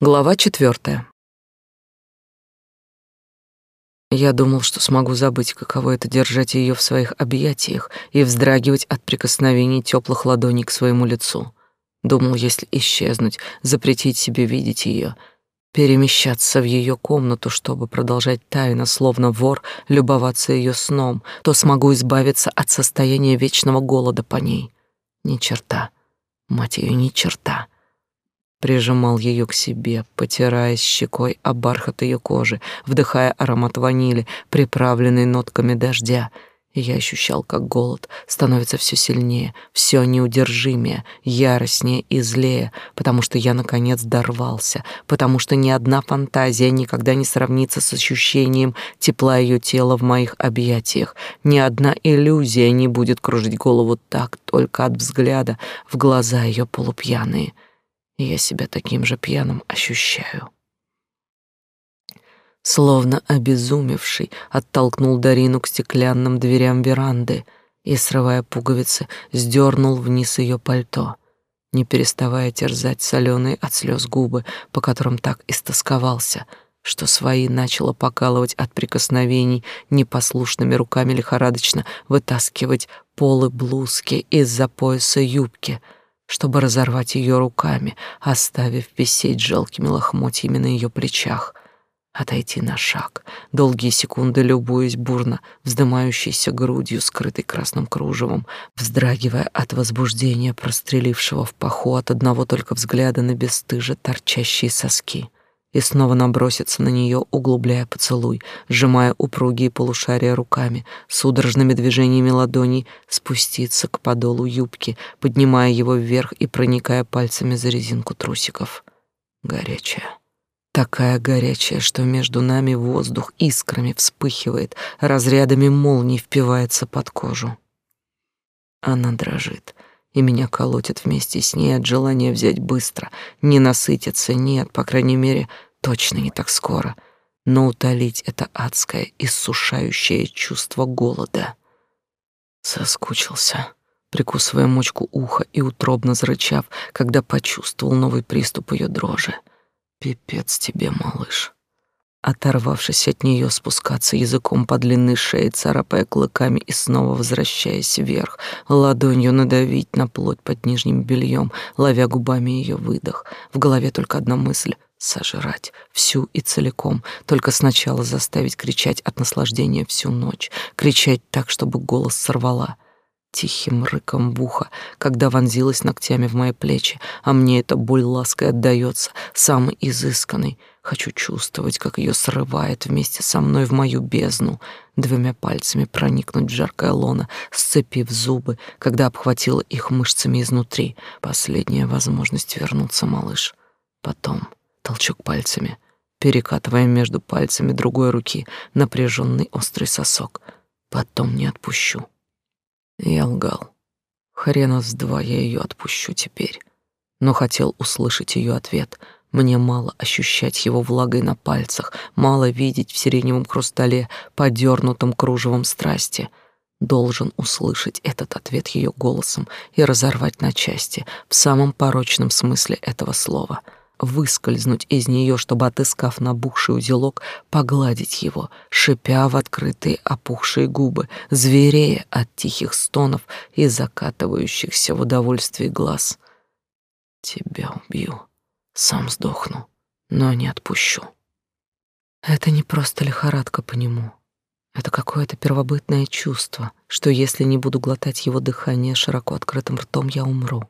Глава четвертая. Я думал, что смогу забыть, каково это держать ее в своих объятиях и вздрагивать от прикосновений теплых ладоней к своему лицу. Думал, если исчезнуть, запретить себе видеть ее, перемещаться в ее комнату, чтобы продолжать тайно, словно вор, любоваться ее сном, то смогу избавиться от состояния вечного голода по ней. Ни черта. Мать ее, ни черта прижимал ее к себе, потираясь щекой о бархат ее кожи, вдыхая аромат ванили, приправленный нотками дождя. И я ощущал, как голод становится все сильнее, все неудержимее, яростнее и злее, потому что я, наконец, дорвался, потому что ни одна фантазия никогда не сравнится с ощущением тепла ее тела в моих объятиях, ни одна иллюзия не будет кружить голову так только от взгляда в глаза ее полупьяные — и я себя таким же пьяным ощущаю. Словно обезумевший, оттолкнул Дарину к стеклянным дверям веранды и, срывая пуговицы, сдернул вниз ее пальто, не переставая терзать соленые от слез губы, по которым так истосковался, что свои начало покалывать от прикосновений, непослушными руками лихорадочно вытаскивать полы блузки из-за пояса юбки — чтобы разорвать ее руками, оставив висеть жалкими лохмотьями на ее плечах, отойти на шаг, долгие секунды любуясь бурно вздымающейся грудью, скрытой красным кружевом, вздрагивая от возбуждения прострелившего в паху от одного только взгляда на бесстыже торчащие соски и снова наброситься на нее, углубляя поцелуй, сжимая упругие полушария руками, судорожными движениями ладоней спуститься к подолу юбки, поднимая его вверх и проникая пальцами за резинку трусиков. Горячая. Такая горячая, что между нами воздух искрами вспыхивает, разрядами молний впивается под кожу. Она дрожит, и меня колотит вместе с ней от желания взять быстро, не насытиться, нет, по крайней мере, точно не так скоро, но утолить это адское, иссушающее чувство голода. Соскучился, прикусывая мочку уха и утробно зарычав, когда почувствовал новый приступ ее дрожи. Пипец тебе, малыш оторвавшись от нее, спускаться языком по длинной шее, царапая клыками и снова возвращаясь вверх, ладонью надавить на плоть под нижним бельем, ловя губами ее выдох. В голове только одна мысль — сожрать всю и целиком, только сначала заставить кричать от наслаждения всю ночь, кричать так, чтобы голос сорвала — тихим рыком в ухо, когда вонзилась ногтями в мои плечи, а мне эта боль лаской отдаётся, самый изысканный. Хочу чувствовать, как её срывает вместе со мной в мою бездну, двумя пальцами проникнуть в жаркое лоно, сцепив зубы, когда обхватила их мышцами изнутри. Последняя возможность вернуться, малыш. Потом толчок пальцами, перекатывая между пальцами другой руки напряженный острый сосок. Потом не отпущу. Я лгал. Хрена с два я ее отпущу теперь. Но хотел услышать ее ответ. Мне мало ощущать его влагой на пальцах, мало видеть в сиреневом хрустале, подернутом кружевом страсти. Должен услышать этот ответ ее голосом и разорвать на части в самом порочном смысле этого слова — выскользнуть из нее, чтобы, отыскав набухший узелок, погладить его, шипя в открытые опухшие губы, зверея от тихих стонов и закатывающихся в удовольствии глаз. Тебя убью, сам сдохну, но не отпущу. Это не просто лихорадка по нему. Это какое-то первобытное чувство, что если не буду глотать его дыхание широко открытым ртом, я умру.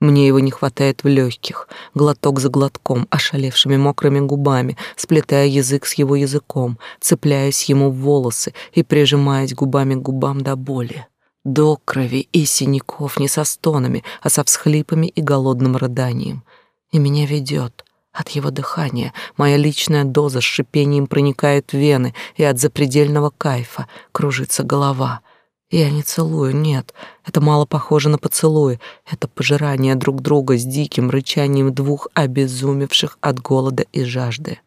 Мне его не хватает в легких, глоток за глотком, ошалевшими мокрыми губами, сплетая язык с его языком, цепляясь ему в волосы и прижимаясь губами к губам до боли. До крови и синяков не со стонами, а со всхлипами и голодным рыданием. И меня ведет от его дыхания. Моя личная доза с шипением проникает в вены, и от запредельного кайфа кружится голова — я не целую, нет. Это мало похоже на поцелуй. Это пожирание друг друга с диким рычанием двух обезумевших от голода и жажды.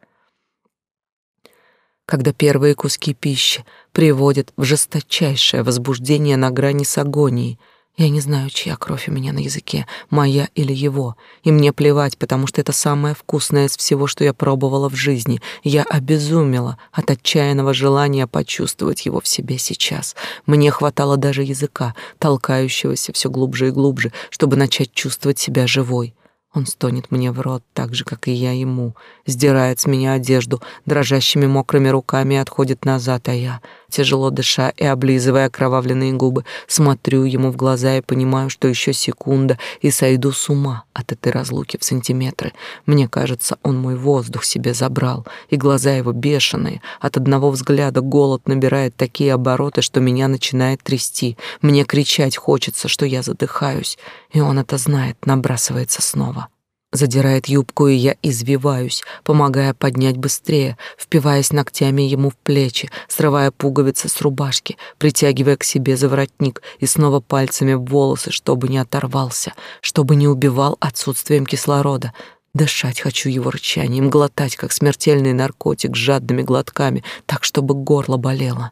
Когда первые куски пищи приводят в жесточайшее возбуждение на грани с агонией, Я не знаю, чья кровь у меня на языке, моя или его. И мне плевать, потому что это самое вкусное из всего, что я пробовала в жизни. Я обезумела от отчаянного желания почувствовать его в себе сейчас. Мне хватало даже языка, толкающегося все глубже и глубже, чтобы начать чувствовать себя живой. Он стонет мне в рот так же, как и я ему, сдирает с меня одежду, дрожащими мокрыми руками отходит назад, а я, тяжело дыша и облизывая окровавленные губы, смотрю ему в глаза и понимаю, что еще секунда и сойду с ума от этой разлуки в сантиметры. Мне кажется, он мой воздух себе забрал, и глаза его бешеные. От одного взгляда голод набирает такие обороты, что меня начинает трясти. Мне кричать хочется, что я задыхаюсь, и он это знает, набрасывается снова. Задирает юбку, и я извиваюсь, помогая поднять быстрее, впиваясь ногтями ему в плечи, срывая пуговицы с рубашки, притягивая к себе за воротник и снова пальцами в волосы, чтобы не оторвался, чтобы не убивал отсутствием кислорода. Дышать хочу его рычанием, глотать, как смертельный наркотик, жадными глотками, так, чтобы горло болело.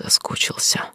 Соскучился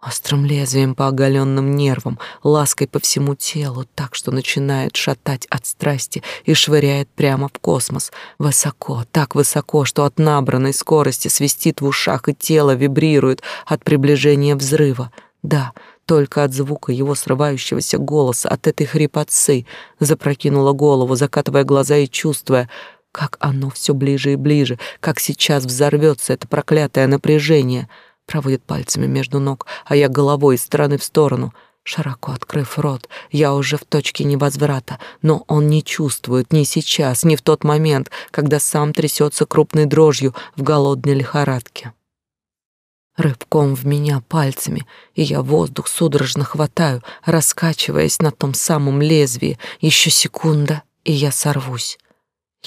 острым лезвием по оголенным нервам, лаской по всему телу, так что начинает шатать от страсти и швыряет прямо в космос, высоко, так высоко, что от набранной скорости свистит в ушах и тело вибрирует от приближения взрыва. Да, только от звука его срывающегося голоса, от этой хрипотцы, запрокинула голову, закатывая глаза и чувствуя, как оно все ближе и ближе, как сейчас взорвется это проклятое напряжение — проводит пальцами между ног, а я головой из стороны в сторону, широко открыв рот. Я уже в точке невозврата, но он не чувствует ни сейчас, ни в тот момент, когда сам трясется крупной дрожью в голодной лихорадке. Рыбком в меня пальцами, и я воздух судорожно хватаю, раскачиваясь на том самом лезвии. Еще секунда, и я сорвусь.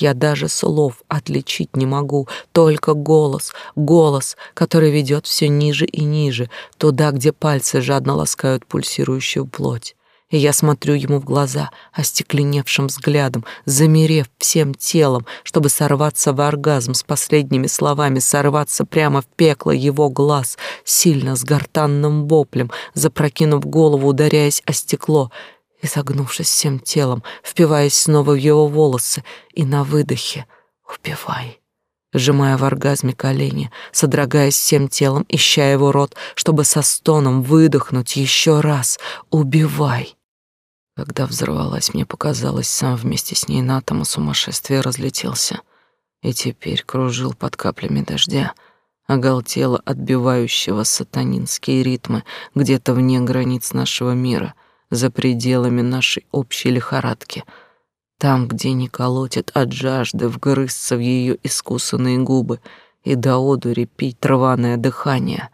Я даже слов отличить не могу, только голос, голос, который ведет все ниже и ниже, туда, где пальцы жадно ласкают пульсирующую плоть. И я смотрю ему в глаза остекленевшим взглядом, замерев всем телом, чтобы сорваться в оргазм с последними словами, сорваться прямо в пекло его глаз, сильно с гортанным воплем, запрокинув голову, ударяясь о стекло — и, согнувшись всем телом, впиваясь снова в его волосы, и на выдохе «Убивай!» сжимая в оргазме колени, содрогаясь всем телом, ища его рот, чтобы со стоном выдохнуть еще раз «Убивай!» Когда взорвалась, мне показалось, сам вместе с ней на атома сумасшествия разлетелся и теперь кружил под каплями дождя, оголтело отбивающего сатанинские ритмы где-то вне границ нашего мира — за пределами нашей общей лихорадки, там, где не колотит от жажды вгрызться в ее искусанные губы и до одури пить рваное дыхание.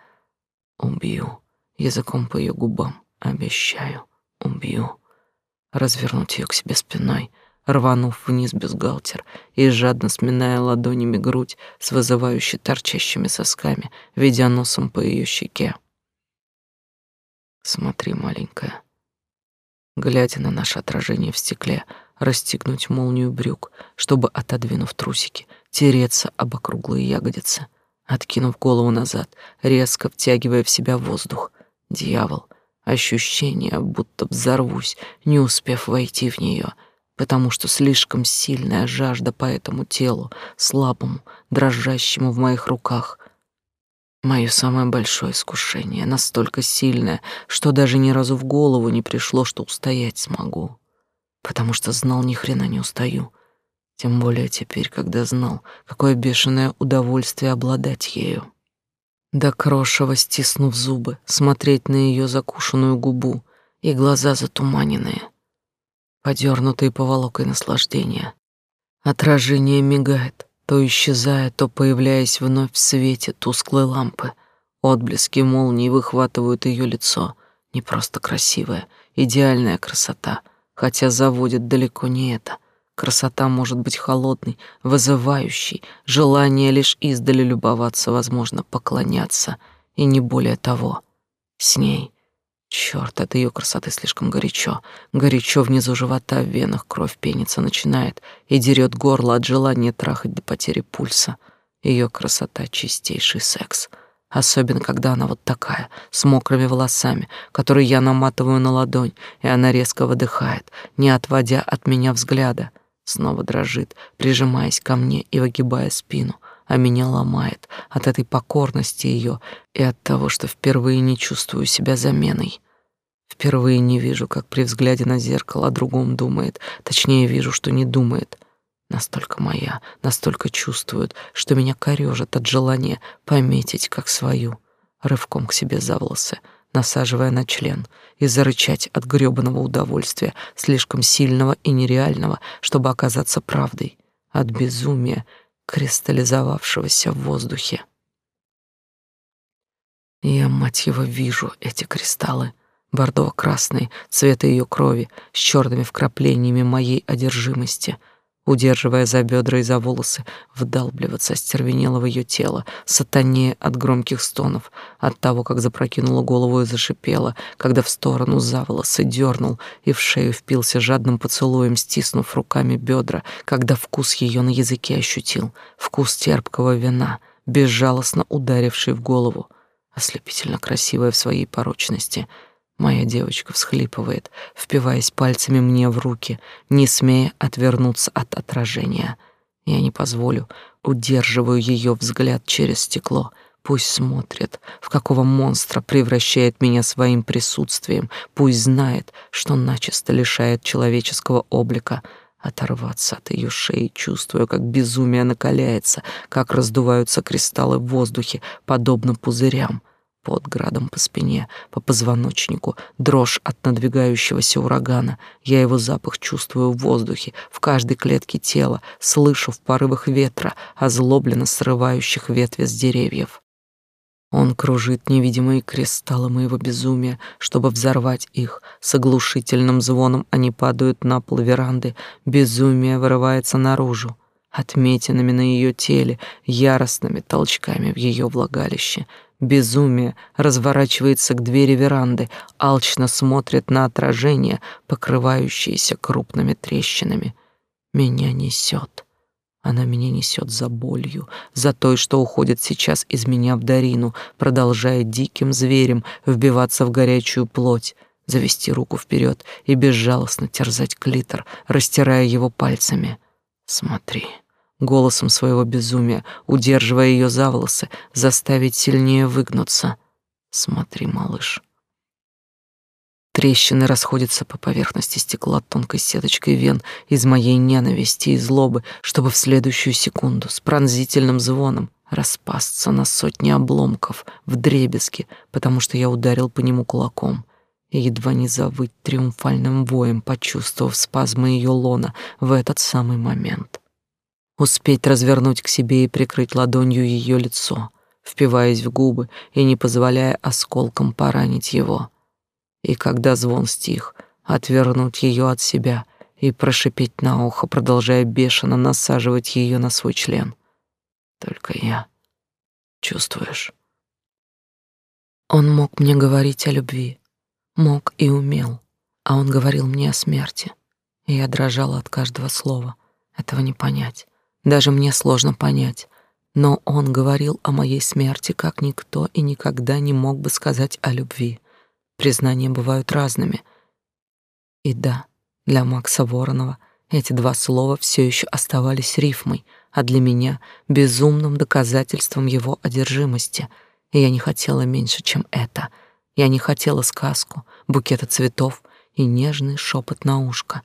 Убью языком по ее губам, обещаю, убью. Развернуть ее к себе спиной, рванув вниз бюстгальтер и жадно сминая ладонями грудь с вызывающе торчащими сосками, ведя носом по ее щеке. Смотри, маленькая, глядя на наше отражение в стекле, расстегнуть молнию брюк, чтобы, отодвинув трусики, тереться об округлые ягодицы, откинув голову назад, резко втягивая в себя воздух. Дьявол, ощущение, будто взорвусь, не успев войти в нее, потому что слишком сильная жажда по этому телу, слабому, дрожащему в моих руках — Мое самое большое искушение, настолько сильное, что даже ни разу в голову не пришло, что устоять смогу. Потому что знал, ни хрена не устаю. Тем более теперь, когда знал, какое бешеное удовольствие обладать ею. До крошева стиснув зубы, смотреть на ее закушенную губу и глаза затуманенные, подернутые поволокой наслаждения. Отражение мигает, то исчезая, то появляясь вновь в свете тусклой лампы. Отблески молнии выхватывают ее лицо. Не просто красивая, идеальная красота, хотя заводит далеко не это. Красота может быть холодной, вызывающей, желание лишь издали любоваться, возможно, поклоняться, и не более того. С ней Черт, от ее красоты слишком горячо. Горячо внизу живота, в венах кровь пениться начинает и дерет горло от желания трахать до потери пульса. Ее красота — чистейший секс. Особенно, когда она вот такая, с мокрыми волосами, которые я наматываю на ладонь, и она резко выдыхает, не отводя от меня взгляда. Снова дрожит, прижимаясь ко мне и выгибая спину, а меня ломает от этой покорности ее и от того, что впервые не чувствую себя заменой. Впервые не вижу, как при взгляде на зеркало о другом думает, точнее вижу, что не думает — настолько моя, настолько чувствует, что меня корёжит от желания пометить как свою, рывком к себе за волосы, насаживая на член, и зарычать от грёбаного удовольствия, слишком сильного и нереального, чтобы оказаться правдой, от безумия, кристаллизовавшегося в воздухе. Я, мать его, вижу эти кристаллы, бордово-красные, цвета ее крови, с черными вкраплениями моей одержимости — удерживая за бедра и за волосы, вдалбливаться остервенело в ее тело, сатанея от громких стонов, от того, как запрокинула голову и зашипела, когда в сторону за волосы дернул и в шею впился жадным поцелуем, стиснув руками бедра, когда вкус ее на языке ощутил, вкус терпкого вина, безжалостно ударивший в голову, ослепительно красивая в своей порочности — Моя девочка всхлипывает, впиваясь пальцами мне в руки, не смея отвернуться от отражения. Я не позволю, удерживаю ее взгляд через стекло. Пусть смотрит, в какого монстра превращает меня своим присутствием. Пусть знает, что начисто лишает человеческого облика. Оторваться от ее шеи, чувствуя, как безумие накаляется, как раздуваются кристаллы в воздухе, подобно пузырям под градом по спине, по позвоночнику, дрожь от надвигающегося урагана. Я его запах чувствую в воздухе, в каждой клетке тела, слышу в порывах ветра, озлобленно срывающих ветви с деревьев. Он кружит невидимые кристаллы моего безумия, чтобы взорвать их. С оглушительным звоном они падают на пол веранды. Безумие вырывается наружу отметинами на ее теле, яростными толчками в ее влагалище. Безумие разворачивается к двери веранды, алчно смотрит на отражение, покрывающееся крупными трещинами. Меня несет. Она меня несет за болью, за той, что уходит сейчас из меня в Дарину, продолжая диким зверем вбиваться в горячую плоть, завести руку вперед и безжалостно терзать клитор, растирая его пальцами. Смотри голосом своего безумия, удерживая ее за волосы, заставить сильнее выгнуться. Смотри, малыш. Трещины расходятся по поверхности стекла тонкой сеточкой вен из моей ненависти и злобы, чтобы в следующую секунду с пронзительным звоном распасться на сотни обломков в дребезги, потому что я ударил по нему кулаком и едва не завыть триумфальным воем, почувствовав спазмы ее лона в этот самый момент успеть развернуть к себе и прикрыть ладонью ее лицо, впиваясь в губы и не позволяя осколкам поранить его. И когда звон стих, отвернуть ее от себя и прошипеть на ухо, продолжая бешено насаживать ее на свой член. Только я. Чувствуешь? Он мог мне говорить о любви, мог и умел, а он говорил мне о смерти, и я дрожала от каждого слова. Этого не понять. Даже мне сложно понять, но он говорил о моей смерти, как никто и никогда не мог бы сказать о любви. Признания бывают разными. И да, для Макса Воронова эти два слова все еще оставались рифмой, а для меня — безумным доказательством его одержимости. И я не хотела меньше, чем это. Я не хотела сказку, букета цветов и нежный шепот на ушко.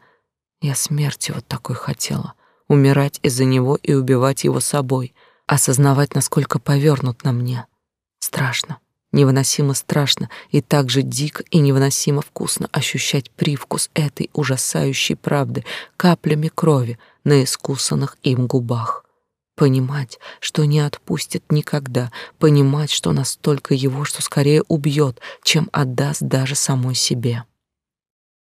Я смерти вот такой хотела — умирать из-за него и убивать его собой, осознавать, насколько повернут на мне. Страшно, невыносимо страшно и так же дико и невыносимо вкусно ощущать привкус этой ужасающей правды каплями крови на искусанных им губах. Понимать, что не отпустит никогда, понимать, что настолько его, что скорее убьет, чем отдаст даже самой себе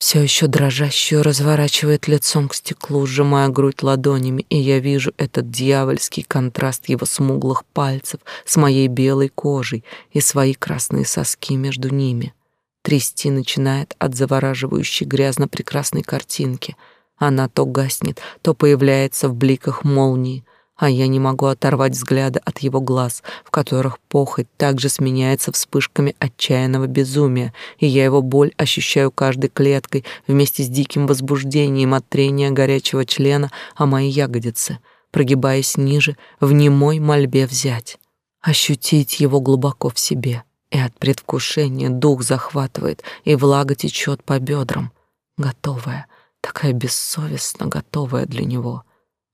все еще дрожащую, разворачивает лицом к стеклу, сжимая грудь ладонями, и я вижу этот дьявольский контраст его смуглых пальцев с моей белой кожей и свои красные соски между ними. Трясти начинает от завораживающей грязно-прекрасной картинки. Она то гаснет, то появляется в бликах молнии, а я не могу оторвать взгляда от его глаз, в которых похоть также сменяется вспышками отчаянного безумия, и я его боль ощущаю каждой клеткой вместе с диким возбуждением от трения горячего члена о мои ягодицы, прогибаясь ниже, в немой мольбе взять, ощутить его глубоко в себе, и от предвкушения дух захватывает, и влага течет по бедрам, готовая, такая бессовестно готовая для него —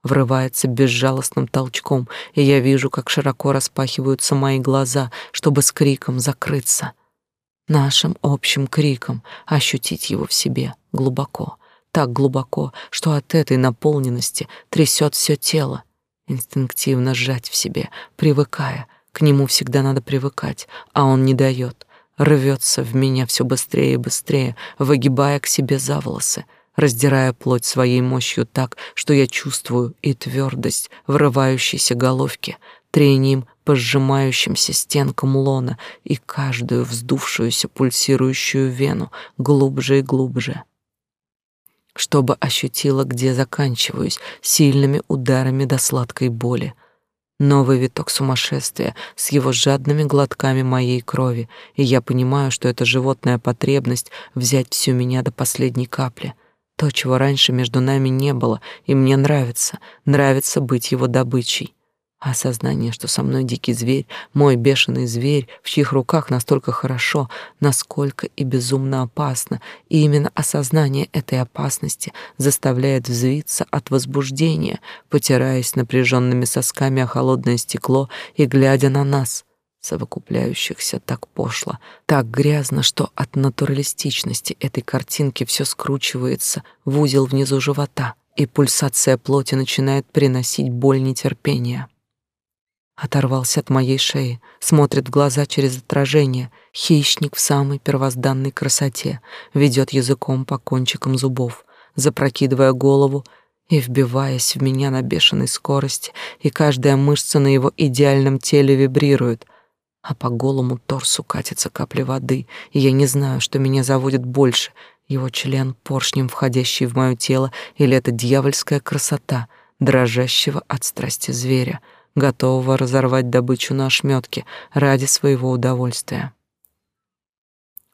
врывается безжалостным толчком, и я вижу, как широко распахиваются мои глаза, чтобы с криком закрыться. Нашим общим криком ощутить его в себе глубоко, так глубоко, что от этой наполненности трясет все тело, инстинктивно сжать в себе, привыкая, к нему всегда надо привыкать, а он не дает, рвется в меня все быстрее и быстрее, выгибая к себе за волосы — раздирая плоть своей мощью так, что я чувствую и твердость врывающейся головки, трением по сжимающимся стенкам лона и каждую вздувшуюся пульсирующую вену глубже и глубже чтобы ощутила, где заканчиваюсь, сильными ударами до сладкой боли. Новый виток сумасшествия с его жадными глотками моей крови, и я понимаю, что это животная потребность взять всю меня до последней капли — то, чего раньше между нами не было, и мне нравится, нравится быть его добычей. А осознание, что со мной дикий зверь, мой бешеный зверь, в чьих руках настолько хорошо, насколько и безумно опасно, и именно осознание этой опасности заставляет взвиться от возбуждения, потираясь напряженными сосками о холодное стекло и глядя на нас, совокупляющихся так пошло, так грязно, что от натуралистичности этой картинки все скручивается в узел внизу живота, и пульсация плоти начинает приносить боль нетерпения. Оторвался от моей шеи, смотрит в глаза через отражение, хищник в самой первозданной красоте, ведет языком по кончикам зубов, запрокидывая голову и вбиваясь в меня на бешеной скорости, и каждая мышца на его идеальном теле вибрирует — а по голому торсу катится капля воды, и я не знаю, что меня заводит больше, его член поршнем, входящий в мое тело, или это дьявольская красота дрожащего от страсти зверя, готового разорвать добычу на ошметке ради своего удовольствия.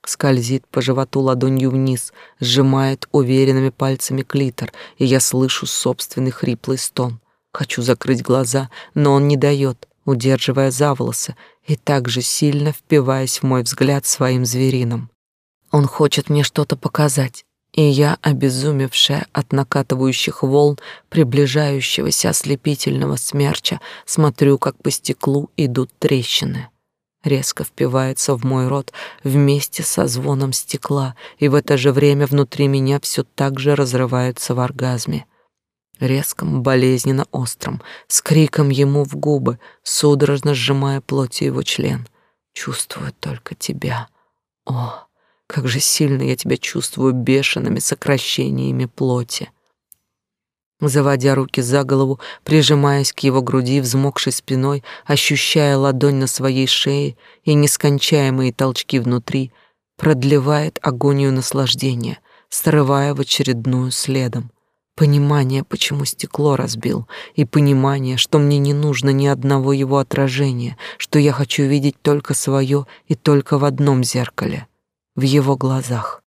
Скользит по животу ладонью вниз, сжимает уверенными пальцами клитор, и я слышу собственный хриплый стон. Хочу закрыть глаза, но он не дает, удерживая за волосы и также сильно впиваясь в мой взгляд своим звериным. Он хочет мне что-то показать, и я, обезумевшая от накатывающих волн приближающегося ослепительного смерча, смотрю, как по стеклу идут трещины. Резко впивается в мой рот вместе со звоном стекла, и в это же время внутри меня все так же разрывается в оргазме резком, болезненно остром, с криком ему в губы, судорожно сжимая плотью его член. Чувствую только тебя. О, как же сильно я тебя чувствую бешеными сокращениями плоти. Заводя руки за голову, прижимаясь к его груди, взмокшей спиной, ощущая ладонь на своей шее и нескончаемые толчки внутри, продлевает агонию наслаждения, срывая в очередную следом. Понимание, почему стекло разбил, и понимание, что мне не нужно ни одного его отражения, что я хочу видеть только свое и только в одном зеркале, в его глазах.